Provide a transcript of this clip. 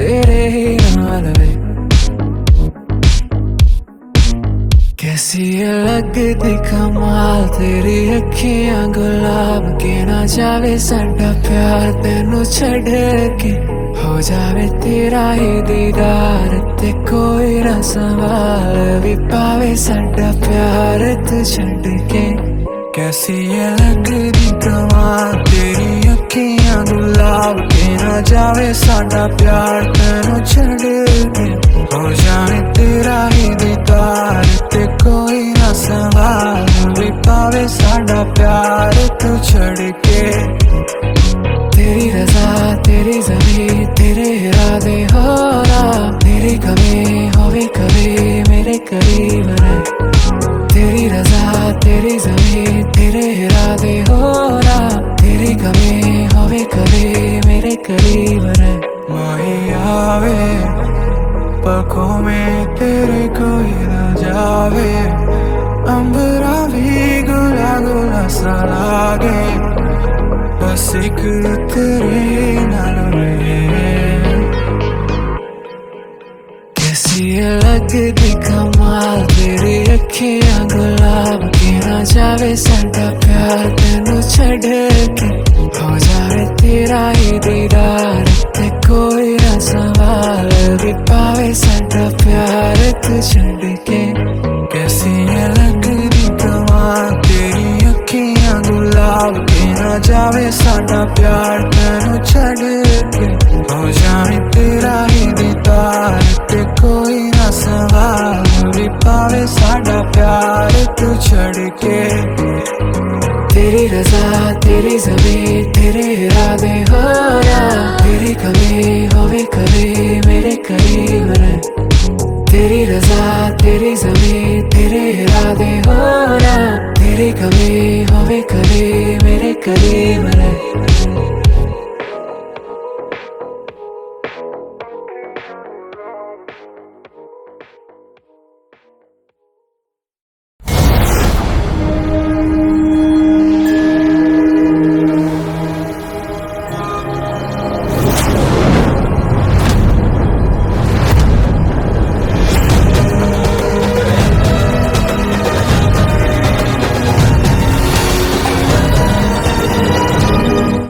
तेरे ही नाल वे कैसी लगती कमाल तेरी अखियां गुलाब के ना जावे साडा प्यार तेनू छड़ के हो जावे तेरा ही दीदार ते कोई ना सवाल भी पावे साडा प्यार तू छड़ के कैसी ये लगती कमाल तेरी अखियां गुलाब के ना जावे साडा प्यार तेनू छड़ के हो जावे तेरा ही दीदार ते कोई ना सवाल भी पावे साडा प्यार तू छड़ के तेरी रजा तेरी जमी तेरे इरादे हो रहा तेरी कमी होवे ਦੇ ਹੋਰਾ, ਤੇਰੀ ਕਮੀ ਹੋਵੇ, ਕਦੇ ਮੇਰੇ ਕਰੀਬ ਰਹਿ ਮਾਹੀ ਆਵੇ ਪਲਕੋਂ ਮੇ ਤੇਰੇ ਕੋਈ ਨਾ ਜਾਵੇ। ਅੰਬਰਾ ਵੀ ਗੁਲਾ ਗੁਲਾ ਸਾ ਲਾਗੇ। ਬਸ ਇੱਕ ਤੇਰੇ ਨਾਲ ਰਹੇ। ਸੀ ਲੱਗਦੀ ਕਮਾਲ ਤੇਰੀ ਅੱਖੀਆਂ ਗੁਲਾਬ ਕਿਨਾ ਜਾਵੇ ਸੰਤਾ ਪਿਆਰ ਤੈਨੂੰ ਛੱਡ ਕੇ ਹੋ ਜਾਵੇ ਤੇਰਾ ਹੀ ਦੀਦਾਰ ਤੇ ਕੋਈ ਨਾ ਸਵਾਲ ਵੀ ਪਾਵੇ ਸੰਤਾ ਪਿਆਰ ਤੂੰ ਛੱਡ ਕੇ ਕੈਸੀ ਲੱਗਦੀ ਕਮਾਲ ਤੇਰੀ ਅੱਖੀਆਂ ਗੁਲਾਬ ਕਿਨਾ ਜਾਵੇ ਸਾਡਾ ਪਿਆਰ तू छड़ के। तेरी रजा, तेरी जमी तेरे इरादे, हो रहा तेरी कमी होवे करे मेरे करीब रहे तेरी रजा, तेरी जमी तेरे इरादे, हो रहा तेरी कमी होवे करे मेरे करीब